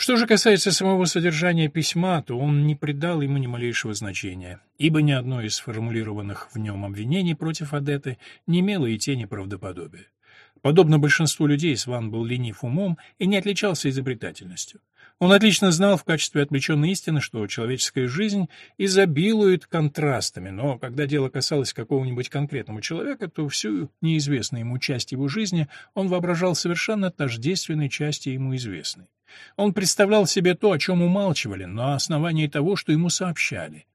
Что же касается самого содержания письма, то он не придал ему ни малейшего значения, ибо ни одно из сформулированных в нем обвинений против Адеты не имело и тени правдоподобия. Подобно большинству людей, Сван был ленив умом и не отличался изобретательностью. Он отлично знал в качестве отвлеченной истины, что человеческая жизнь изобилует контрастами, но когда дело касалось какого-нибудь конкретного человека, то всю неизвестную ему часть его жизни он воображал совершенно тождественной части ему известной. Он представлял себе то, о чем умалчивали, на основании того, что ему сообщали.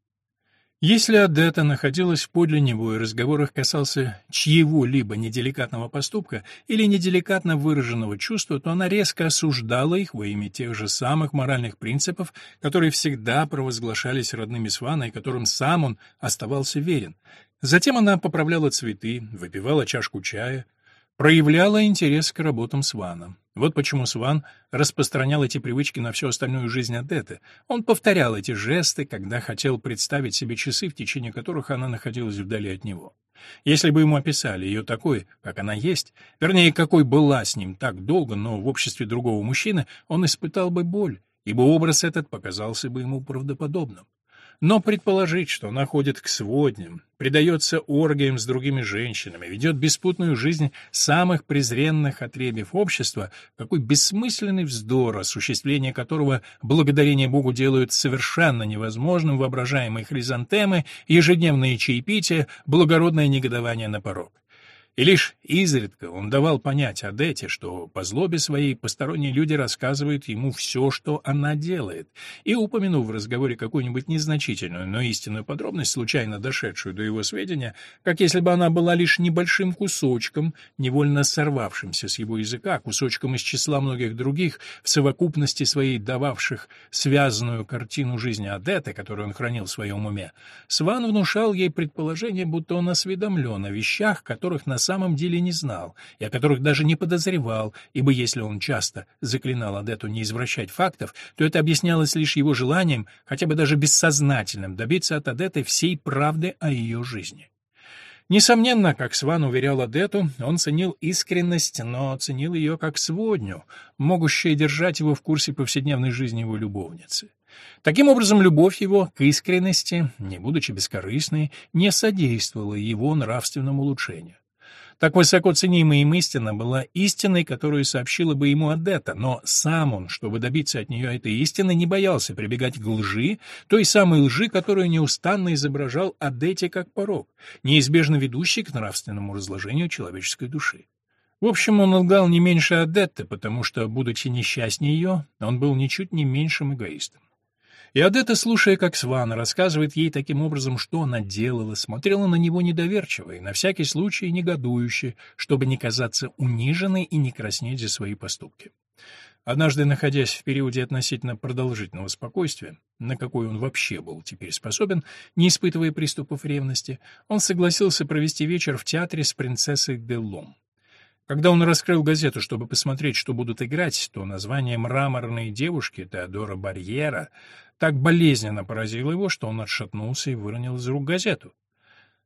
Если Адетта находилась подле него и разговор их касался чьего-либо неделикатного поступка или неделикатно выраженного чувства, то она резко осуждала их во имя тех же самых моральных принципов, которые всегда провозглашались родными Свана и которым сам он оставался верен. Затем она поправляла цветы, выпивала чашку чая, проявляла интерес к работам Свана. Вот почему Сван распространял эти привычки на всю остальную жизнь Адеты. Он повторял эти жесты, когда хотел представить себе часы, в течение которых она находилась вдали от него. Если бы ему описали ее такой, как она есть, вернее, какой была с ним так долго, но в обществе другого мужчины, он испытал бы боль, ибо образ этот показался бы ему правдоподобным. Но предположить, что она ходит к сводням, предается оргиям с другими женщинами, ведет беспутную жизнь самых презренных отребьев общества, какой бессмысленный вздор, осуществление которого благодарение Богу делают совершенно невозможным воображаемые хризантемы, ежедневные чаепития, благородное негодование на порог. И лишь изредка он давал понять Адете, что по злобе своей посторонние люди рассказывают ему все, что она делает, и, упомянув в разговоре какую-нибудь незначительную, но истинную подробность, случайно дошедшую до его сведения, как если бы она была лишь небольшим кусочком, невольно сорвавшимся с его языка, кусочком из числа многих других, в совокупности своей дававших связанную картину жизни Адеты, которую он хранил в своем уме, Сван внушал ей предположение, будто он осведомлен о вещах, которых на самом деле не знал и о которых даже не подозревал, ибо если он часто заклинал Адету не извращать фактов, то это объяснялось лишь его желанием, хотя бы даже бессознательным, добиться от Адеты всей правды о ее жизни. Несомненно, как Сван уверял Адету, он ценил искренность, но ценил ее как сводню, могущую держать его в курсе повседневной жизни его любовницы. Таким образом, любовь его к искренности, не будучи бескорыстной, не содействовала его нравственному улучшению. Так высоко ценимая им истина была истиной, которую сообщила бы ему Адетта, но сам он, чтобы добиться от нее этой истины, не боялся прибегать к лжи, той самой лжи, которую неустанно изображал Адетте как порог, неизбежно ведущий к нравственному разложению человеческой души. В общем, он лгал не меньше Адетты, потому что, будучи несчастнее ее, он был ничуть не меньшим эгоистом. И Адетта, слушая, как Сван рассказывает ей таким образом, что она делала, смотрела на него недоверчиво и на всякий случай негодующе, чтобы не казаться униженной и не краснеть за свои поступки. Однажды, находясь в периоде относительно продолжительного спокойствия, на какой он вообще был теперь способен, не испытывая приступов ревности, он согласился провести вечер в театре с принцессой Деллом. Когда он раскрыл газету, чтобы посмотреть, что будут играть, то название «Мраморные девушки» Теодора Барьера так болезненно поразило его, что он отшатнулся и выронил из рук газету.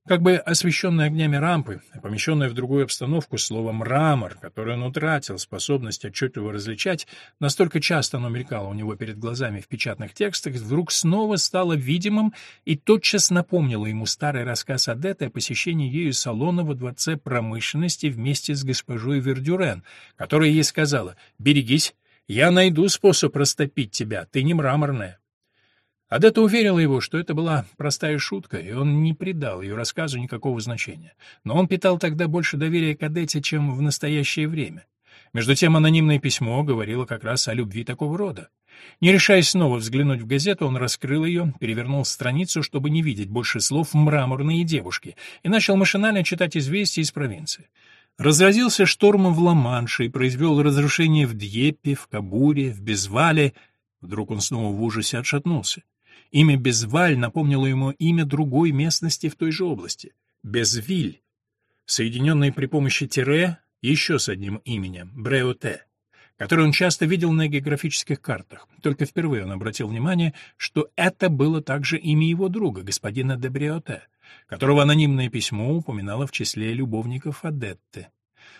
Как бы освещенная огнями рампы, помещенная в другую обстановку слово «мрамор», которое он утратил способность отчетливо различать, настолько часто оно мелькало у него перед глазами в печатных текстах, вдруг снова стало видимым и тотчас напомнило ему старый рассказ Адетты о посещении ею салона во Дворце промышленности вместе с госпожой Вердюрен, которая ей сказала «Берегись, я найду способ растопить тебя, ты не мраморная». Адетта уверила его, что это была простая шутка, и он не придал ее рассказу никакого значения. Но он питал тогда больше доверия к Адетте, чем в настоящее время. Между тем анонимное письмо говорило как раз о любви такого рода. Не решаясь снова взглянуть в газету, он раскрыл ее, перевернул страницу, чтобы не видеть больше слов «мраморные девушки», и начал машинально читать известия из провинции. Разразился штормом в Ла-Манше и произвел разрушение в Дьеппе, в Кабуре, в Безвале. Вдруг он снова в ужасе отшатнулся. Имя Безваль напомнило ему имя другой местности в той же области — Безвиль, соединенной при помощи тире еще с одним именем — Бреоте, который он часто видел на географических картах. Только впервые он обратил внимание, что это было также имя его друга, господина де Бреоте, которого анонимное письмо упоминало в числе любовников Адетты.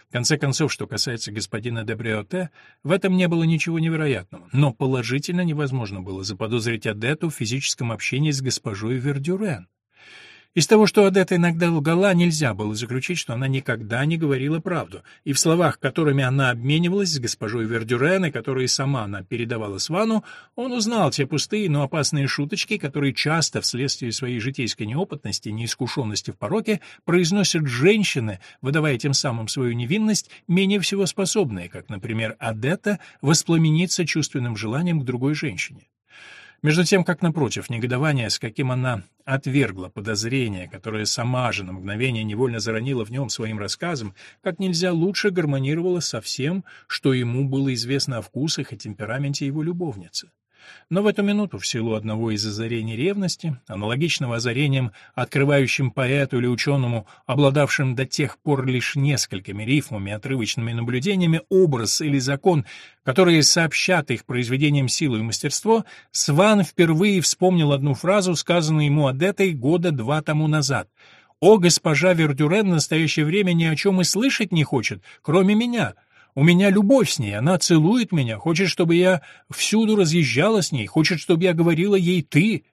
В конце концов, что касается господина де Бриоте, в этом не было ничего невероятного, но положительно невозможно было заподозрить Адетту в физическом общении с госпожой Вердюрен. Из того, что Адетта иногда лгала, нельзя было заключить, что она никогда не говорила правду, и в словах, которыми она обменивалась с госпожой Вердюрен, и которые сама она передавала Свану, он узнал те пустые, но опасные шуточки, которые часто, вследствие своей житейской неопытности и неискушенности в пороке, произносят женщины, выдавая тем самым свою невинность, менее всего способные, как, например, Адетта, воспламениться чувственным желанием к другой женщине. Между тем, как напротив, негодование, с каким она отвергла подозрение, которое сама же на мгновение невольно заронила в нем своим рассказом, как нельзя лучше гармонировало со всем, что ему было известно о вкусах и темпераменте его любовницы. Но в эту минуту, в силу одного из озарений ревности, аналогичного озарениям, открывающим поэту или ученому, обладавшим до тех пор лишь несколькими рифмами, отрывочными наблюдениями, образ или закон, которые сообщат их произведениям силу и мастерство, Сван впервые вспомнил одну фразу, сказанную ему Адетой года два тому назад. «О, госпожа Вердюрен в настоящее время ни о чем и слышать не хочет, кроме меня». У меня любовь с ней, она целует меня, хочет, чтобы я всюду разъезжала с ней, хочет, чтобы я говорила ей «ты».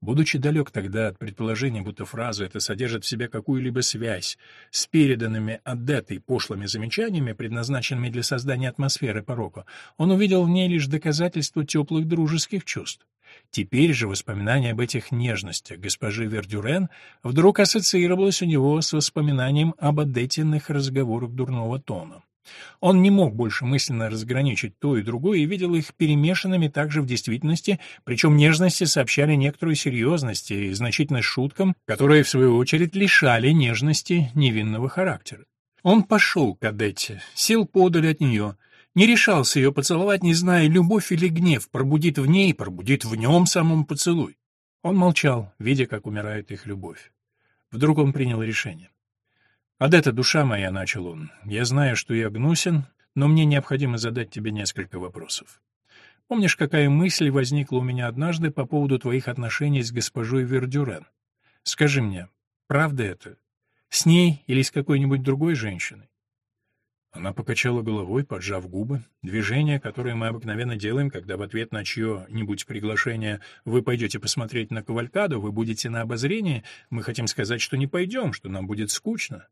Будучи далек тогда от предположения, будто фраза эта содержит в себе какую-либо связь с переданными Адетой пошлыми замечаниями, предназначенными для создания атмосферы порока, он увидел в ней лишь доказательство теплых дружеских чувств. Теперь же воспоминание об этих нежностях госпожи Вердюрен вдруг ассоциировалось у него с воспоминанием об Адетиных разговорах дурного тона. Он не мог больше мысленно разграничить то и другое и видел их перемешанными также в действительности, причем нежности сообщали некоторую серьезность и значительность шуткам, которые, в свою очередь, лишали нежности невинного характера. Он пошел к Адетте, сел подаль от нее, не решался ее поцеловать, не зная, любовь или гнев пробудит в ней, пробудит в нем самом поцелуй. Он молчал, видя, как умирает их любовь. Вдруг он принял решение. «Адетта, душа моя», — начал он, — «я знаю, что я гнусен, но мне необходимо задать тебе несколько вопросов. Помнишь, какая мысль возникла у меня однажды по поводу твоих отношений с госпожой Вердюрен? Скажи мне, правда это? С ней или с какой-нибудь другой женщиной? Она покачала головой, поджав губы. Движение, которое мы обыкновенно делаем, когда в ответ на чье-нибудь приглашение вы пойдете посмотреть на кавалькаду, вы будете на обозрении, мы хотим сказать, что не пойдем, что нам будет скучно.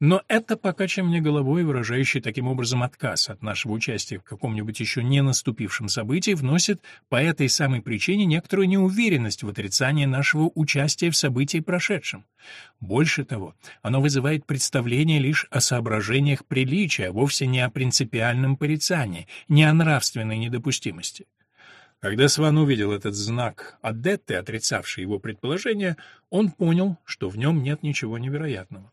Но это покачивание головой, выражающее таким образом отказ от нашего участия в каком-нибудь еще не наступившем событии, вносит по этой самой причине некоторую неуверенность в отрицании нашего участия в событии прошедшем. Больше того, оно вызывает представление лишь о соображениях приличия, а вовсе не о принципиальном порицании, не о нравственной недопустимости. Когда Сван увидел этот знак Адетты, отрицавший его предположение, он понял, что в нем нет ничего невероятного.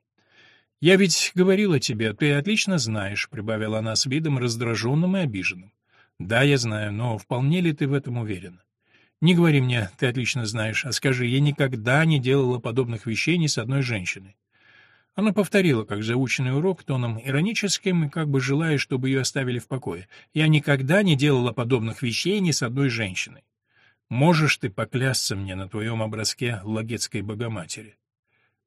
«Я ведь говорила тебе, ты отлично знаешь», — прибавила она с видом раздраженным и обиженным. «Да, я знаю, но вполне ли ты в этом уверена? Не говори мне, ты отлично знаешь, а скажи, я никогда не делала подобных вещей ни с одной женщиной». Она повторила, как заученный урок, тоном ироническим и как бы желая, чтобы ее оставили в покое. «Я никогда не делала подобных вещей ни с одной женщиной. Можешь ты поклясться мне на твоем образке Лагетской Богоматери?»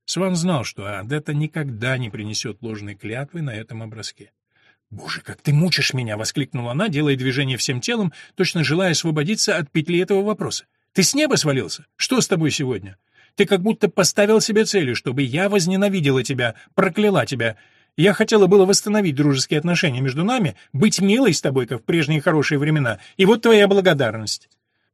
Сван знал, что Адетта никогда не принесет ложной клятвы на этом образке. «Боже, как ты мучишь меня!» — воскликнула она, делая движение всем телом, точно желая освободиться от петли этого вопроса. «Ты с неба свалился? Что с тобой сегодня? Ты как будто поставил себе целью, чтобы я возненавидела тебя, прокляла тебя. Я хотела было восстановить дружеские отношения между нами, быть милой с тобой, как в прежние хорошие времена, и вот твоя благодарность».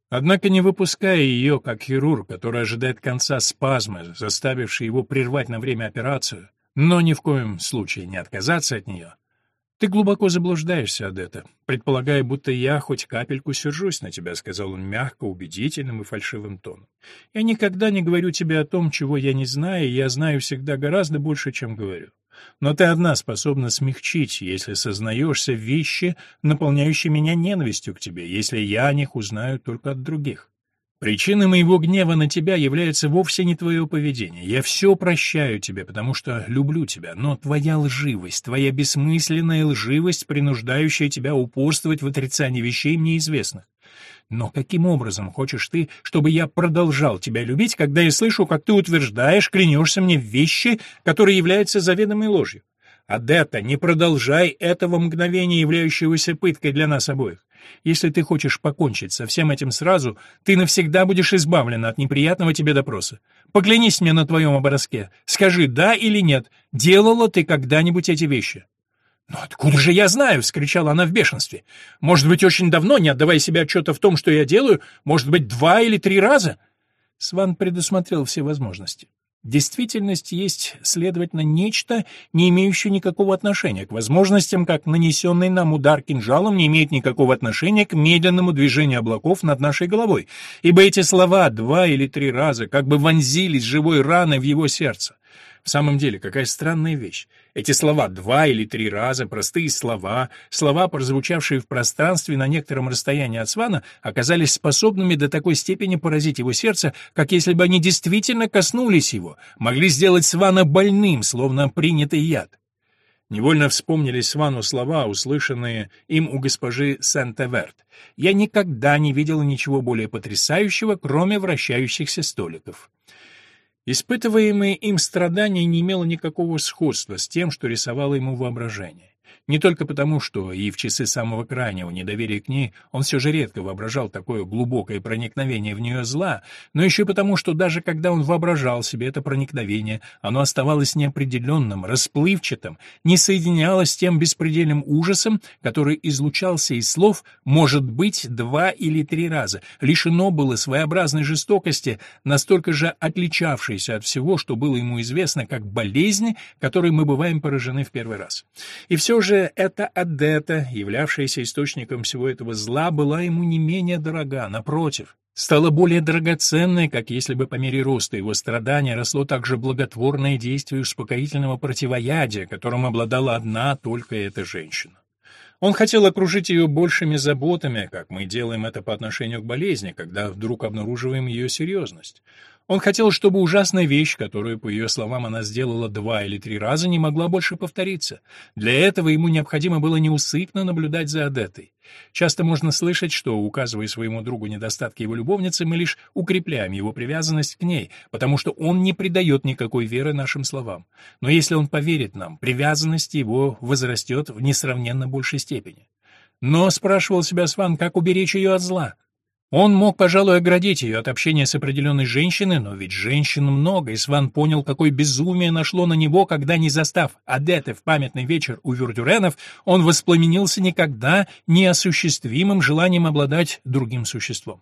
Однако, не выпуская ее, как хирург, который ожидает конца спазмы, заставивший его прервать на время операцию, но ни в коем случае не отказаться от нее, «Ты глубоко заблуждаешься, Адетта, предполагая, будто я хоть капельку сержусь на тебя», — сказал он мягко, убедительным и фальшивым тоном. «Я никогда не говорю тебе о том, чего я не знаю, и я знаю всегда гораздо больше, чем говорю. Но ты одна способна смягчить, если сознаешься вещи, наполняющие меня ненавистью к тебе, если я о них узнаю только от других. Причиной моего гнева на тебя является вовсе не твое поведение. Я все прощаю тебе, потому что люблю тебя, но твоя лживость, твоя бессмысленная лживость, принуждающая тебя упорствовать в отрицании вещей мне известных. Но каким образом хочешь ты, чтобы я продолжал тебя любить, когда я слышу, как ты утверждаешь, клянешься мне в вещи, которые являются заведомой ложью? Адетта, не продолжай этого мгновения, являющегося пыткой для нас обоих. Если ты хочешь покончить со всем этим сразу, ты навсегда будешь избавлена от неприятного тебе допроса. Поклянись мне на твоем образке. Скажи, да или нет, делала ты когда-нибудь эти вещи?» «Но откуда же я знаю?» — вскричала она в бешенстве. «Может быть, очень давно, не отдавая себе отчета в том, что я делаю? Может быть, два или три раза?» Сван предусмотрел все возможности. Действительность есть, следовательно, нечто, не имеющее никакого отношения к возможностям, как нанесенный нам удар кинжалом не имеет никакого отношения к медленному движению облаков над нашей головой, ибо эти слова два или три раза как бы вонзились живой раной в его сердце. В самом деле, какая странная вещь. Эти слова два или три раза, простые слова, слова, прозвучавшие в пространстве на некотором расстоянии от Свана, оказались способными до такой степени поразить его сердце, как если бы они действительно коснулись его, могли сделать Свана больным, словно принятый яд. Невольно вспомнились Свану слова, услышанные им у госпожи Сент-Эверт. «Я никогда не видела ничего более потрясающего, кроме вращающихся столиков». Испытываемое им страдание не имело никакого сходства с тем, что рисовало ему воображение. Не только потому, что и в часы самого крайнего недоверия к ней он все же редко воображал такое глубокое проникновение в нее зла, но еще потому, что даже когда он воображал себе это проникновение, оно оставалось неопределенным, расплывчатым, не соединялось с тем беспредельным ужасом, который излучался из слов «может быть» два или три раза, лишено было своеобразной жестокости, настолько же отличавшейся от всего, что было ему известно, как болезни, которой мы бываем поражены в первый раз. И все же эта Адетта, являвшаяся источником всего этого зла, была ему не менее дорога, напротив, стала более драгоценной, как если бы по мере роста его страдания росло также благотворное действие успокоительного противоядия, которым обладала одна только эта женщина. Он хотел окружить ее большими заботами, как мы делаем это по отношению к болезни, когда вдруг обнаруживаем ее серьезность. Он хотел, чтобы ужасная вещь, которую, по ее словам, она сделала два или три раза, не могла больше повториться. Для этого ему необходимо было неусыпно наблюдать за Адетой. Часто можно слышать, что, указывая своему другу недостатки его любовницы, мы лишь укрепляем его привязанность к ней, потому что он не придает никакой веры нашим словам. Но если он поверит нам, привязанность его возрастет в несравненно большей степени. Но, спрашивал себя Сван, как уберечь ее от зла? Он мог, пожалуй, оградить ее от общения с определенной женщиной, но ведь женщин много, и Сван понял, какое безумие нашло на него, когда, не застав Адеты в памятный вечер у Вюрдюренов, он воспламенился никогда неосуществимым желанием обладать другим существом.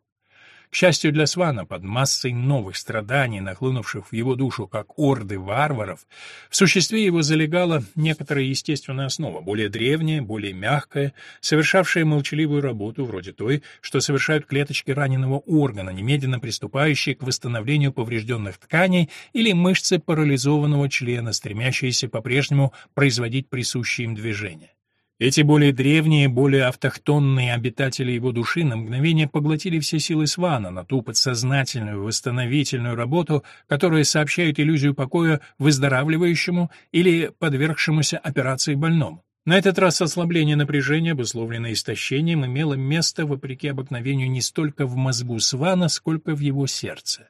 К счастью для Свана, под массой новых страданий, нахлынувших в его душу как орды варваров, в существе его залегала некоторая естественная основа, более древняя, более мягкая, совершавшая молчаливую работу, вроде той, что совершают клеточки раненого органа, немедленно приступающие к восстановлению поврежденных тканей или мышцы парализованного члена, стремящиеся по-прежнему производить присущие им движения. Эти более древние, более автохтонные обитатели его души на мгновение поглотили все силы Свана на ту подсознательную восстановительную работу, которая сообщает иллюзию покоя выздоравливающему или подвергшемуся операции больному. На этот раз ослабление напряжения, обусловленное истощением, имело место, вопреки обыкновению, не столько в мозгу Свана, сколько в его сердце.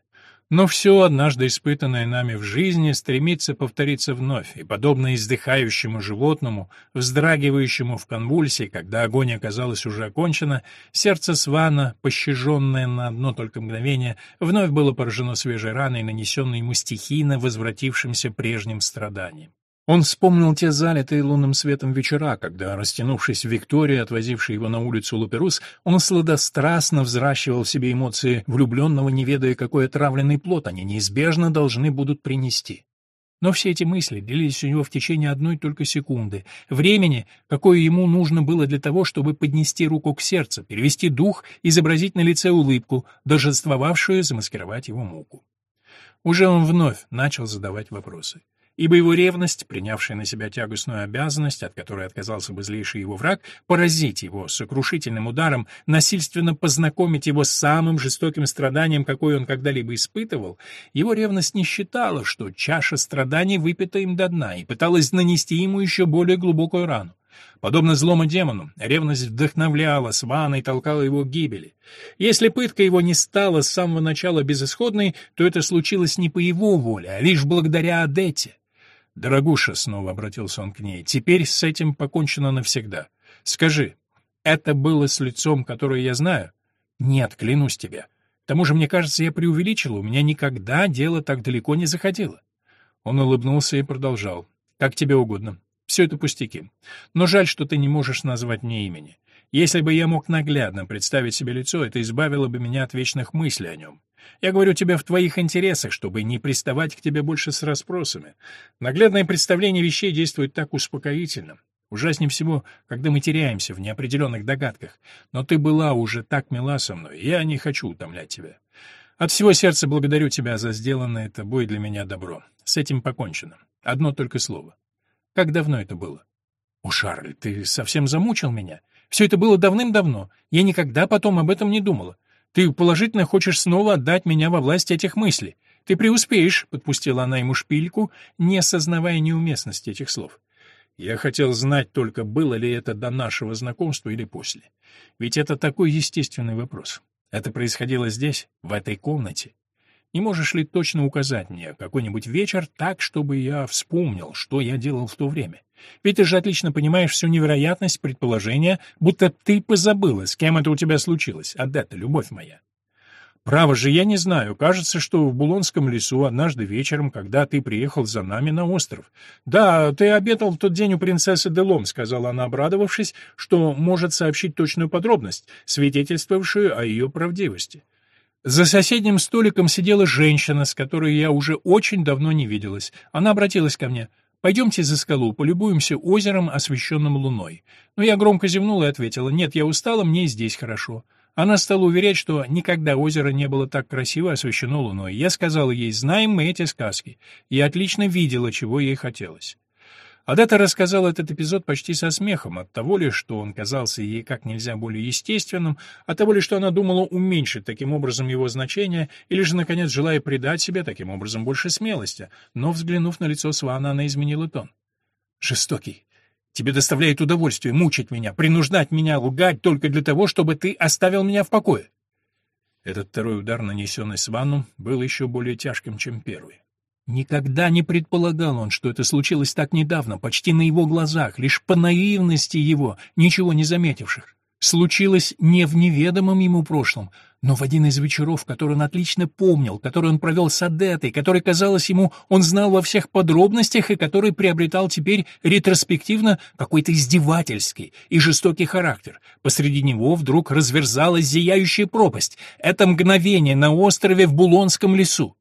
Но все, однажды испытанное нами в жизни, стремится повториться вновь, и, подобно издыхающему животному, вздрагивающему в конвульсии, когда огонь оказалась уже окончена, сердце Свана, пощаженное на одно только мгновение, вновь было поражено свежей раной, нанесенной ему стихийно возвратившимся прежним страданием. Он вспомнил те залитые лунным светом вечера, когда, растянувшись в Виктории, отвозившей его на улицу Луперус, он сладострастно взращивал в себе эмоции влюбленного, не ведая, какой отравленный плод они неизбежно должны будут принести. Но все эти мысли длились у него в течение одной только секунды, времени, какое ему нужно было для того, чтобы поднести руку к сердцу, перевести дух, изобразить на лице улыбку, долженствовавшую замаскировать его муку. Уже он вновь начал задавать вопросы ибо его ревность, принявшая на себя тягостную обязанность, от которой отказался бы злейший его враг, поразить его сокрушительным ударом, насильственно познакомить его с самым жестоким страданием, какое он когда-либо испытывал, его ревность не считала, что чаша страданий выпита им до дна, и пыталась нанести ему еще более глубокую рану. Подобно злому демону, ревность вдохновляла Свана и толкала его к гибели. Если пытка его не стала с самого начала безысходной, то это случилось не по его воле, а лишь благодаря Адете. «Дорогуша», — снова обратился он к ней, — «теперь с этим покончено навсегда. Скажи, это было с лицом, которое я знаю?» «Нет, клянусь тебе. К тому же, мне кажется, я преувеличила, у меня никогда дело так далеко не заходило». Он улыбнулся и продолжал. «Как тебе угодно. Все это пустяки. Но жаль, что ты не можешь назвать мне имени. Если бы я мог наглядно представить себе лицо, это избавило бы меня от вечных мыслей о нем. Я говорю тебе в твоих интересах, чтобы не приставать к тебе больше с расспросами. Наглядное представление вещей действует так успокоительно. Ужаснее всего, когда мы теряемся в неопределенных догадках. Но ты была уже так мила со мной, я не хочу утомлять тебя. От всего сердца благодарю тебя за сделанное тобой для меня добро. С этим покончено. Одно только слово. Как давно это было? О, Шарль, ты совсем замучил меня. Все это было давным-давно. Я никогда потом об этом не думала. Ты положительно хочешь снова отдать меня во власть этих мыслей. Ты преуспеешь, — подпустила она ему шпильку, не осознавая неуместности этих слов. Я хотел знать только, было ли это до нашего знакомства или после. Ведь это такой естественный вопрос. Это происходило здесь, в этой комнате. Не можешь ли точно указать мне какой-нибудь вечер так, чтобы я вспомнил, что я делал в то время? Ведь ты же отлично понимаешь всю невероятность предположения, будто ты позабыла, с кем это у тебя случилось. Адетта, любовь моя. Право же, я не знаю. Кажется, что в Булонском лесу однажды вечером, когда ты приехал за нами на остров. Да, ты обедал в тот день у принцессы Делом, сказала она, обрадовавшись, что может сообщить точную подробность, свидетельствовавшую о ее правдивости. За соседним столиком сидела женщина, с которой я уже очень давно не виделась. Она обратилась ко мне. «Пойдемте за скалу, полюбуемся озером, освещенным луной». Но я громко зевнула и ответила, «Нет, я устала, мне и здесь хорошо». Она стала уверять, что никогда озеро не было так красиво освещено луной. Я сказала ей, знаем мы эти сказки. Я отлично видела, чего ей хотелось. Адетта рассказала этот эпизод почти со смехом, от того ли, что он казался ей как нельзя более естественным, от того ли, что она думала уменьшить таким образом его значение, или же, наконец, желая придать себе таким образом больше смелости. Но, взглянув на лицо Свана, она изменила тон. «Жестокий. Тебе доставляет удовольствие мучить меня, принуждать меня лгать только для того, чтобы ты оставил меня в покое». Этот второй удар, нанесенный Свану, был еще более тяжким, чем первый. Никогда не предполагал он, что это случилось так недавно, почти на его глазах, лишь по наивности его, ничего не заметивших. Случилось не в неведомом ему прошлом, но в один из вечеров, который он отлично помнил, который он провел с Адетой, который, казалось ему, он знал во всех подробностях и который приобретал теперь ретроспективно какой-то издевательский и жестокий характер. Посреди него вдруг разверзалась зияющая пропасть. Это мгновение на острове в Булонском лесу.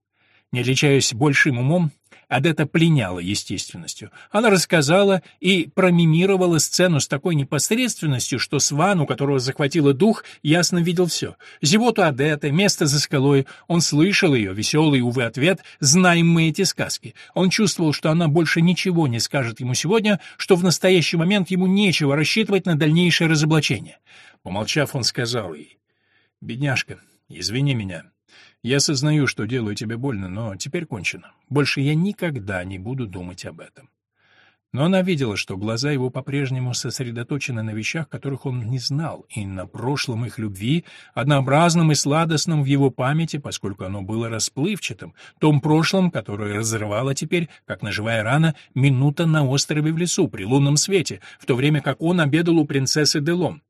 Не отличаясь большим умом, Адетта пленяла естественностью. Она рассказала и промимировала сцену с такой непосредственностью, что Сван, у которого захватило дух, ясно видел все. Зевоту Адетты, место за скалой. Он слышал ее, веселый, увы, ответ «Знаем мы эти сказки». Он чувствовал, что она больше ничего не скажет ему сегодня, что в настоящий момент ему нечего рассчитывать на дальнейшее разоблачение. Помолчав, он сказал ей «Бедняжка, извини меня, я сознаю, что делаю тебе больно, но теперь кончено. Больше я никогда не буду думать об этом. Но она видела, что глаза его по-прежнему сосредоточены на вещах, которых он не знал, и на прошлом их любви, однообразном и сладостном в его памяти, поскольку оно было расплывчатым, том прошлом, которое разрывало теперь, как наживая рана, минута на острове в лесу при лунном свете, в то время как он обедал у принцессы Делом.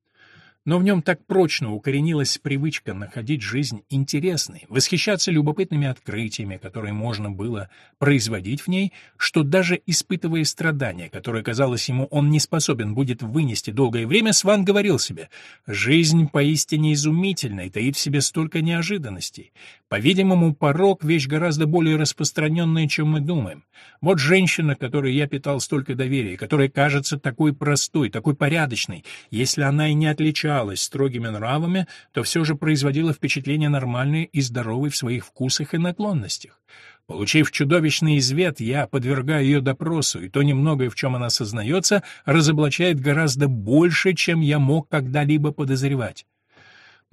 Но в нем так прочно укоренилась привычка находить жизнь интересной, восхищаться любопытными открытиями, которые можно было производить в ней, что даже испытывая страдания, которые, казалось ему, он не способен будет вынести долгое время, Сван говорил себе, «Жизнь поистине изумительна и таит в себе столько неожиданностей. По-видимому, порог — вещь гораздо более распространенная, чем мы думаем. Вот женщина, которой я питал столько доверия, которая кажется такой простой, такой порядочной, если она и не отличалась строгими нравами, то все же производила впечатление нормальной и здоровой в своих вкусах и наклонностях. Получив чудовищный извет, я подвергаю ее допросу, и то немногое, в чем она сознается, разоблачает гораздо больше, чем я мог когда-либо подозревать.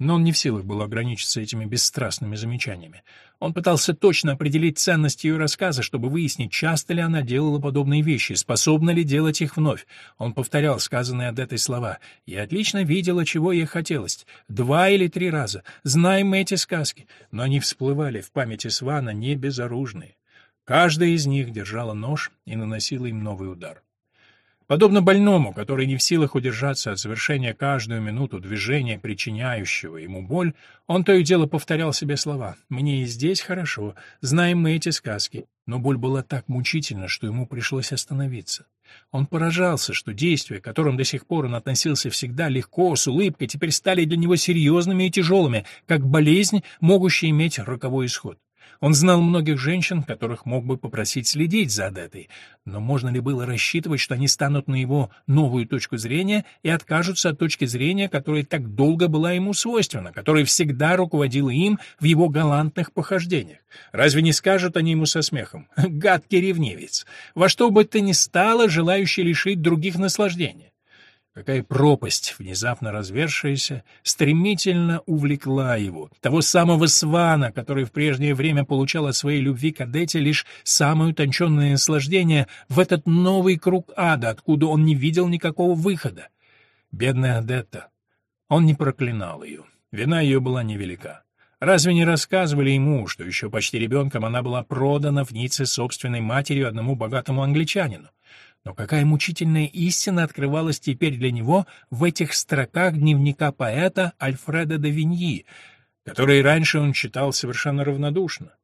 Но он не в силах был ограничиться этими бесстрастными замечаниями. Он пытался точно определить ценность ее рассказа, чтобы выяснить, часто ли она делала подобные вещи, способна ли делать их вновь. Он повторял сказанные от этой слова. «Я отлично видела, чего ей хотелось. Два или три раза. Знаем мы эти сказки». Но они всплывали в памяти Свана не безоружные. Каждая из них держала нож и наносила им новый удар. Подобно больному, который не в силах удержаться от совершения каждую минуту движения, причиняющего ему боль, он то и дело повторял себе слова «Мне и здесь хорошо, знаем мы эти сказки». Но боль была так мучительна, что ему пришлось остановиться. Он поражался, что действия, к которым до сих пор он относился всегда легко, с улыбкой, теперь стали для него серьезными и тяжелыми, как болезнь, могущая иметь роковой исход. Он знал многих женщин, которых мог бы попросить следить за Адетой, но можно ли было рассчитывать, что они станут на его новую точку зрения и откажутся от точки зрения, которая так долго была ему свойственна, которая всегда руководила им в его галантных похождениях? Разве не скажут они ему со смехом? «Гадкий ревнивец! Во что бы ты ни стало, желающий лишить других наслаждения!» Какая пропасть, внезапно развершаяся, стремительно увлекла его, того самого Свана, который в прежнее время получал от своей любви к лишь самое утонченное наслаждение в этот новый круг ада, откуда он не видел никакого выхода. Бедная Адетта. Он не проклинал ее. Вина ее была невелика. Разве не рассказывали ему, что еще почти ребенком она была продана в Ницце собственной матерью одному богатому англичанину? Но какая мучительная истина открывалась теперь для него в этих строках дневника поэта Альфреда де Виньи, которые раньше он читал совершенно равнодушно.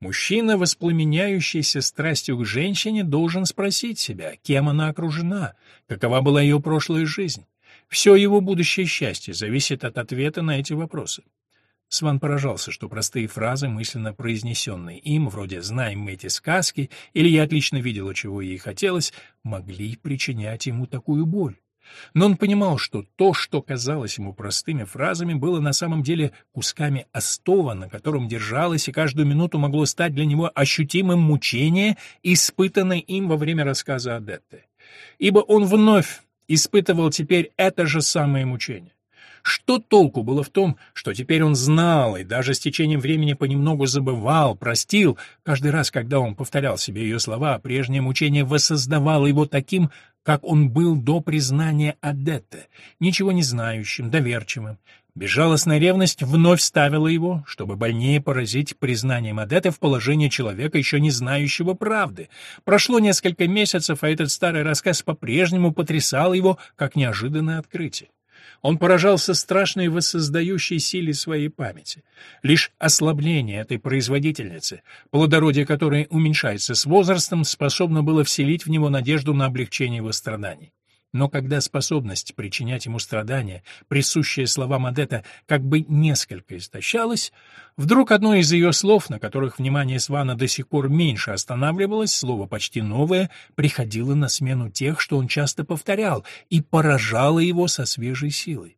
Мужчина, воспламеняющийся страстью к женщине, должен спросить себя, кем она окружена, какова была ее прошлая жизнь. Все его будущее счастье зависит от ответа на эти вопросы. Сван поражался, что простые фразы, мысленно произнесенные им, вроде «знаем мы эти сказки» или «я отлично видела, чего ей хотелось», могли причинять ему такую боль. Но он понимал, что то, что казалось ему простыми фразами, было на самом деле кусками остова, на котором держалось и каждую минуту могло стать для него ощутимым мучение, испытанное им во время рассказа о Детте. Ибо он вновь испытывал теперь это же самое мучение. Что толку было в том, что теперь он знал и даже с течением времени понемногу забывал, простил, каждый раз, когда он повторял себе ее слова, прежнее мучение воссоздавало его таким, как он был до признания Адетте, ничего не знающим, доверчивым. Безжалостная ревность вновь ставила его, чтобы больнее поразить признанием Адетты в положение человека, еще не знающего правды. Прошло несколько месяцев, а этот старый рассказ по-прежнему потрясал его, как неожиданное открытие. Он поражался страшной воссоздающей силе своей памяти. Лишь ослабление этой производительницы, плодородие которой уменьшается с возрастом, способно было вселить в него надежду на облегчение его страданий. Но когда способность причинять ему страдания, присущая словам Адетта, как бы несколько истощалась, вдруг одно из ее слов, на которых внимание Свана до сих пор меньше останавливалось, слово почти новое, приходило на смену тех, что он часто повторял, и поражало его со свежей силой.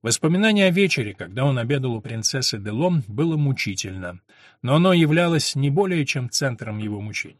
Воспоминание о вечере, когда он обедал у принцессы Делом, было мучительно, но оно являлось не более чем центром его мучений.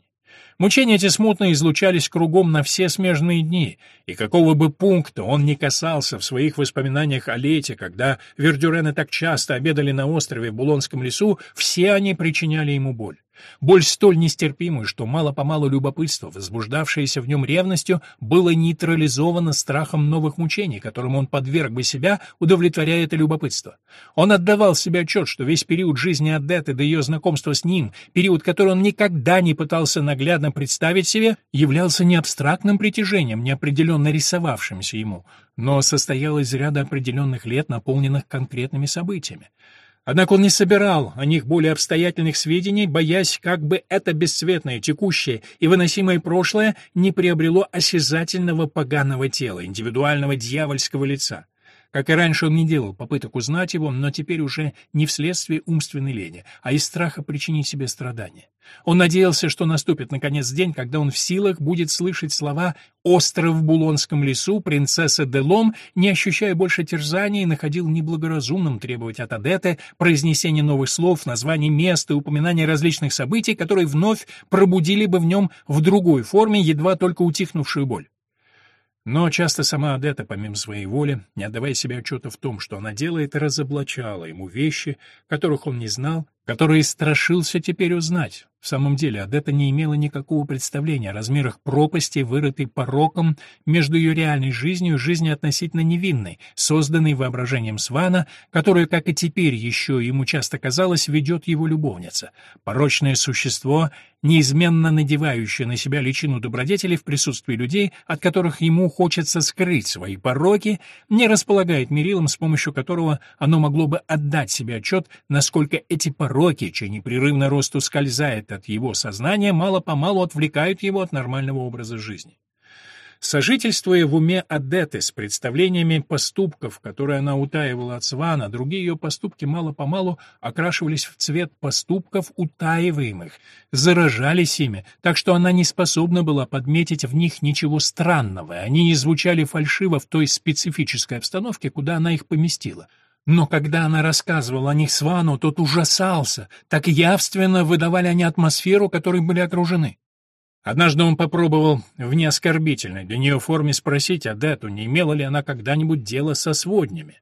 Мучения эти смутно излучались кругом на все смежные дни, и какого бы пункта он ни касался в своих воспоминаниях о лете, когда вердюрены так часто обедали на острове в Булонском лесу, все они причиняли ему боль. Боль столь нестерпимую, что мало-помалу любопытство, возбуждавшееся в нем ревностью, было нейтрализовано страхом новых мучений, которым он подверг бы себя, удовлетворяя это любопытство. Он отдавал себе отчет, что весь период жизни Адетты до ее знакомства с ним, период, который он никогда не пытался наглядно представить себе, являлся не абстрактным притяжением, неопределенно рисовавшимся ему, но состоял из ряда определенных лет, наполненных конкретными событиями. Однако он не собирал о них более обстоятельных сведений, боясь, как бы это бесцветное, текущее и выносимое прошлое не приобрело осязательного поганого тела, индивидуального дьявольского лица. Как и раньше, он не делал попыток узнать его, но теперь уже не вследствие умственной лени, а из страха причинить себе страдания. Он надеялся, что наступит наконец день, когда он в силах будет слышать слова «Остров в Булонском лесу», «Принцесса Делом», не ощущая больше терзания и находил неблагоразумным требовать от Адеты произнесения новых слов, названий мест и упоминания различных событий, которые вновь пробудили бы в нем в другой форме едва только утихнувшую боль. Но часто сама Адетта, помимо своей воли, не отдавая себе отчета в том, что она делает, разоблачала ему вещи, которых он не знал, которые страшился теперь узнать. В самом деле, Адетта не имела никакого представления о размерах пропасти, вырытой пороком между ее реальной жизнью и жизнью относительно невинной, созданной воображением Свана, которую, как и теперь еще ему часто казалось, ведет его любовница. Порочное существо, неизменно надевающее на себя личину добродетели в присутствии людей, от которых ему хочется скрыть свои пороки, не располагает мерилом, с помощью которого оно могло бы отдать себе отчет, насколько эти пороки, чей непрерывный рост ускользает от его сознания, мало-помалу отвлекают его от нормального образа жизни. Сожительствуя в уме Адеты с представлениями поступков, которые она утаивала от Свана, другие ее поступки мало-помалу окрашивались в цвет поступков утаиваемых, заражались ими, так что она не способна была подметить в них ничего странного, они не звучали фальшиво в той специфической обстановке, куда она их поместила. Но когда она рассказывала о них Свану, тот ужасался, так явственно выдавали они атмосферу, которой были окружены. Однажды он попробовал в неоскорбительной для нее форме спросить Адету, не имела ли она когда-нибудь дело со своднями.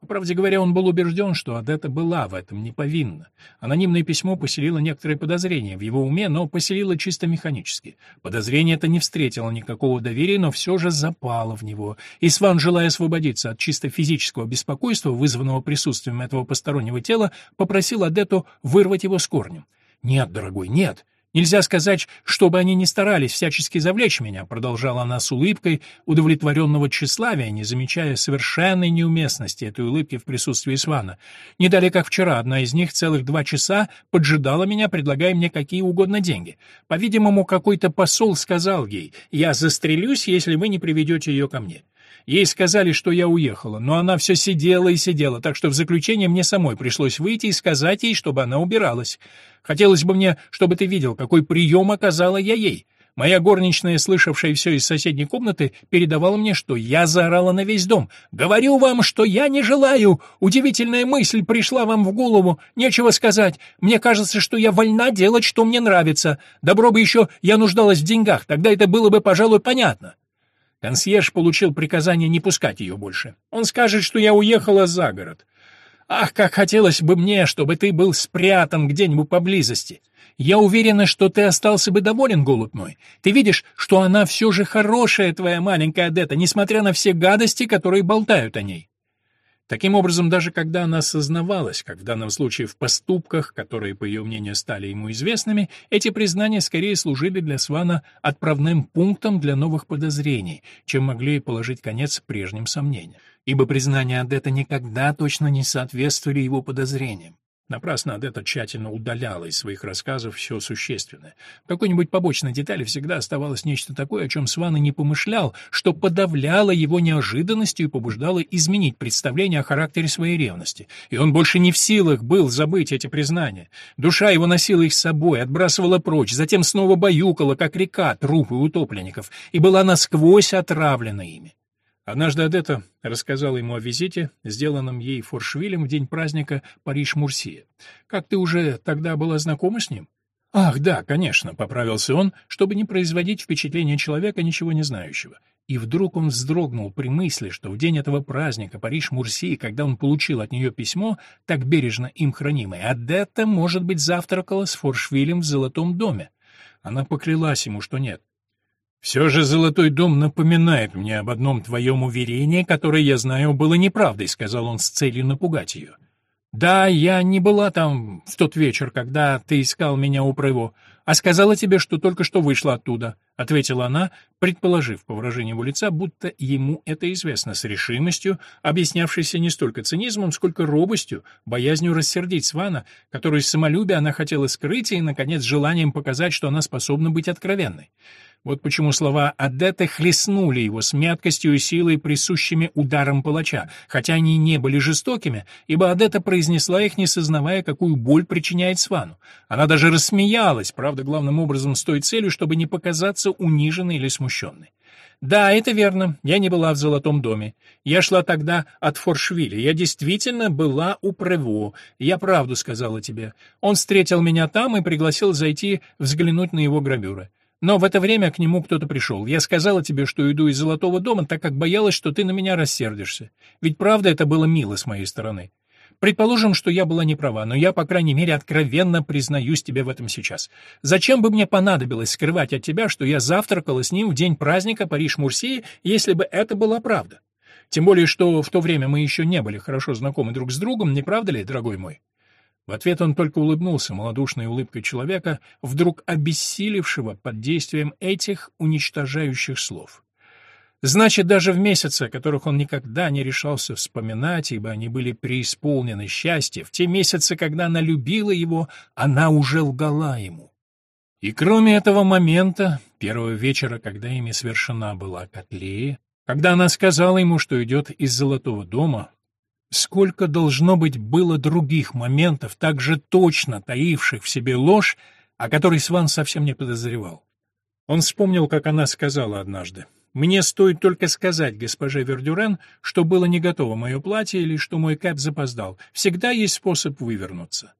По правде говоря, он был убежден, что Адетта была в этом не повинна. Анонимное письмо поселило некоторые подозрения в его уме, но поселило чисто механически. Подозрение это не встретило никакого доверия, но все же запало в него. И Сван, желая освободиться от чисто физического беспокойства, вызванного присутствием этого постороннего тела, попросил Адетту вырвать его с корнем. «Нет, дорогой, нет. Нельзя сказать, чтобы они не старались всячески завлечь меня, продолжала она с улыбкой удовлетворенного тщеславия, не замечая совершенной неуместности этой улыбки в присутствии Свана. Не далее как вчера одна из них целых два часа поджидала меня, предлагая мне какие угодно деньги. По-видимому, какой-то посол сказал ей: "Я застрелюсь, если вы не приведете ее ко мне". Ей сказали, что я уехала, но она все сидела и сидела, так что в заключение мне самой пришлось выйти и сказать ей, чтобы она убиралась. Хотелось бы мне, чтобы ты видел, какой прием оказала я ей. Моя горничная, слышавшая все из соседней комнаты, передавала мне, что я заорала на весь дом. «Говорю вам, что я не желаю! Удивительная мысль пришла вам в голову. Нечего сказать. Мне кажется, что я вольна делать, что мне нравится. Добро бы еще я нуждалась в деньгах, тогда это было бы, пожалуй, понятно». Консьерж получил приказание не пускать ее больше. Он скажет, что я уехала за город. Ах, как хотелось бы мне, чтобы ты был спрятан где-нибудь поблизости. Я уверена, что ты остался бы доволен, голубь мой. Ты видишь, что она все же хорошая, твоя маленькая Адетта, несмотря на все гадости, которые болтают о ней. Таким образом, даже когда она осознавалась, как в данном случае в поступках, которые, по ее мнению, стали ему известными, эти признания скорее служили для Свана отправным пунктом для новых подозрений, чем могли положить конец прежним сомнениям. Ибо признания Адетта никогда точно не соответствовали его подозрениям. Напрасно Адетта тщательно удаляла из своих рассказов все существенное. В какой-нибудь побочной детали всегда оставалось нечто такое, о чем Сван и не помышлял, что подавляло его неожиданностью и побуждало изменить представление о характере своей ревности. И он больше не в силах был забыть эти признания. Душа его носила их с собой, отбрасывала прочь, затем снова баюкала, как река, трупы утопленников, и была насквозь отравлена ими. Однажды Адетта рассказала ему о визите, сделанном ей Форшвилем в день праздника Париж-Мурсия. «Как ты уже тогда была знакома с ним?» «Ах, да, конечно», — поправился он, чтобы не производить впечатление человека, ничего не знающего. И вдруг он вздрогнул при мысли, что в день этого праздника Париж-Мурсии, когда он получил от нее письмо, так бережно им хранимое, Адетта, может быть, завтракала с Форшвилем в Золотом доме. Она поклялась ему, что нет. Все же Золотой дом напоминает мне об одном твоем уверении, которое, я знаю, было неправдой, сказал он с целью напугать ее. Да, я не была там в тот вечер, когда ты искал меня у Прыво, а сказала тебе, что только что вышла оттуда, ответила она, предположив по выражению его лица, будто ему это известно с решимостью, объяснявшейся не столько цинизмом, сколько робостью, боязнью рассердить Свана, которую из самолюбия она хотела скрыть и наконец желанием показать, что она способна быть откровенной. Вот почему слова Адетты хлестнули его с мягкостью и силой, присущими ударом палача, хотя они не были жестокими, ибо Адетта произнесла их, не сознавая, какую боль причиняет Свану. Она даже рассмеялась, правда, главным образом с той целью, чтобы не показаться униженной или смущенной. «Да, это верно. Я не была в Золотом доме. Я шла тогда от Форшвиля. Я действительно была у Прево. Я правду сказала тебе. Он встретил меня там и пригласил зайти взглянуть на его гравюры. Но в это время к нему кто-то пришел. Я сказала тебе, что иду из Золотого дома, так как боялась, что ты на меня рассердишься. Ведь правда это было мило с моей стороны. Предположим, что я была не права, но я, по крайней мере, откровенно признаюсь тебе в этом сейчас. Зачем бы мне понадобилось скрывать от тебя, что я завтракала с ним в день праздника Париж-Мурсии, если бы это была правда? Тем более, что в то время мы еще не были хорошо знакомы друг с другом, не правда ли, дорогой мой? В ответ он только улыбнулся малодушной улыбкой человека, вдруг обессилевшего под действием этих уничтожающих слов. Значит, даже в месяцы, которых он никогда не решался вспоминать, ибо они были преисполнены счастья, в те месяцы, когда она любила его, она уже лгала ему. И кроме этого момента, первого вечера, когда ими совершена была котлея, когда она сказала ему, что идет из Золотого дома, сколько должно быть было других моментов, так же точно таивших в себе ложь, о которой Сван совсем не подозревал. Он вспомнил, как она сказала однажды. Мне стоит только сказать госпоже Вердюрен, что было не готово мое платье или что мой кэп запоздал. Всегда есть способ вывернуться.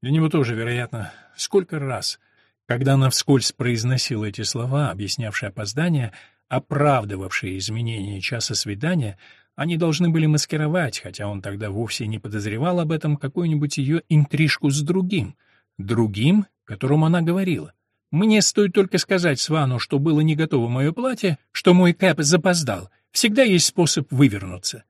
Для него тоже, вероятно, сколько раз, когда она вскользь произносила эти слова, объяснявшие опоздание, оправдывавшие изменение часа свидания, они должны были маскировать, хотя он тогда вовсе не подозревал об этом, какую-нибудь ее интрижку с другим, другим, которому она говорила. Мне стоит только сказать Свану, что было не готово мое платье, что мой кэп запоздал. Всегда есть способ вывернуться.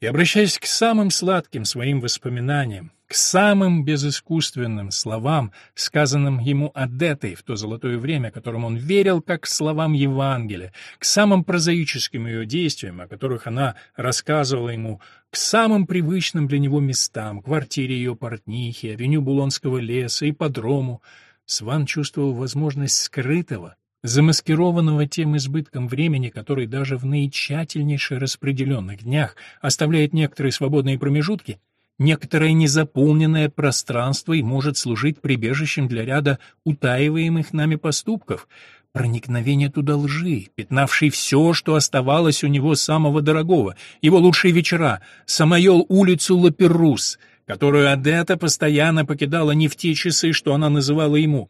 И обращаясь к самым сладким своим воспоминаниям, к самым безыскусственным словам, сказанным ему Адетой в то золотое время, которым он верил как к словам Евангелия, к самым прозаическим ее действиям, о которых она рассказывала ему, к самым привычным для него местам, квартире ее портнихи, авеню Булонского леса, и подрому. Сван чувствовал возможность скрытого, замаскированного тем избытком времени, который даже в наитщательнейше распределенных днях оставляет некоторые свободные промежутки, некоторое незаполненное пространство и может служить прибежищем для ряда утаиваемых нами поступков, проникновение туда лжи, пятнавшей все, что оставалось у него самого дорогого, его лучшие вечера, Самоел улицу Лаперус — которую Адетта постоянно покидала не в те часы, что она называла ему.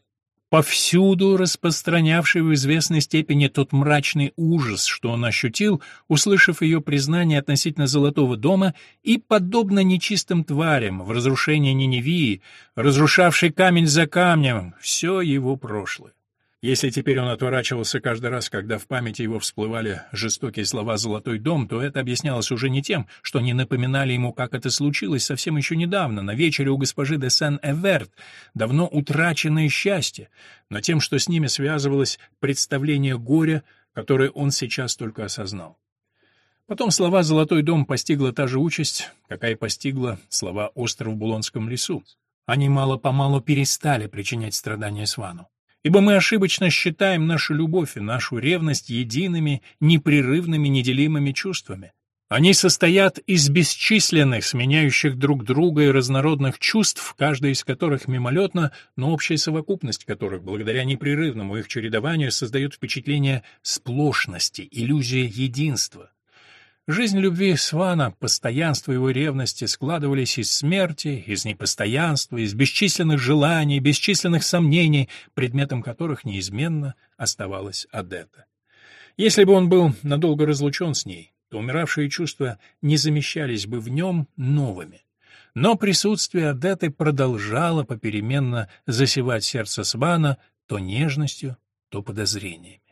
Повсюду распространявший в известной степени тот мрачный ужас, что он ощутил, услышав ее признание относительно Золотого дома, и, подобно нечистым тварям в разрушении Ниневии, разрушавший камень за камнем, все его прошлое. Если теперь он отворачивался каждый раз, когда в памяти его всплывали жестокие слова «золотой дом», то это объяснялось уже не тем, что они напоминали ему, как это случилось совсем еще недавно, на вечере у госпожи де Сен-Эверт, давно утраченное счастье, но тем, что с ними связывалось представление горя, которое он сейчас только осознал. Потом слова «золотой дом» постигла та же участь, какая постигла слова «остров в Булонском лесу». Они мало-помалу перестали причинять страдания Свану ибо мы ошибочно считаем нашу любовь и нашу ревность едиными, непрерывными, неделимыми чувствами. Они состоят из бесчисленных, сменяющих друг друга и разнородных чувств, каждая из которых мимолетна, но общая совокупность которых, благодаря непрерывному их чередованию, создает впечатление сплошности, иллюзия единства. Жизнь любви Свана, постоянство его ревности складывались из смерти, из непостоянства, из бесчисленных желаний, бесчисленных сомнений, предметом которых неизменно оставалась Адетта. Если бы он был надолго разлучен с ней, то умиравшие чувства не замещались бы в нем новыми. Но присутствие Адетты продолжало попеременно засевать сердце Свана то нежностью, то подозрениями.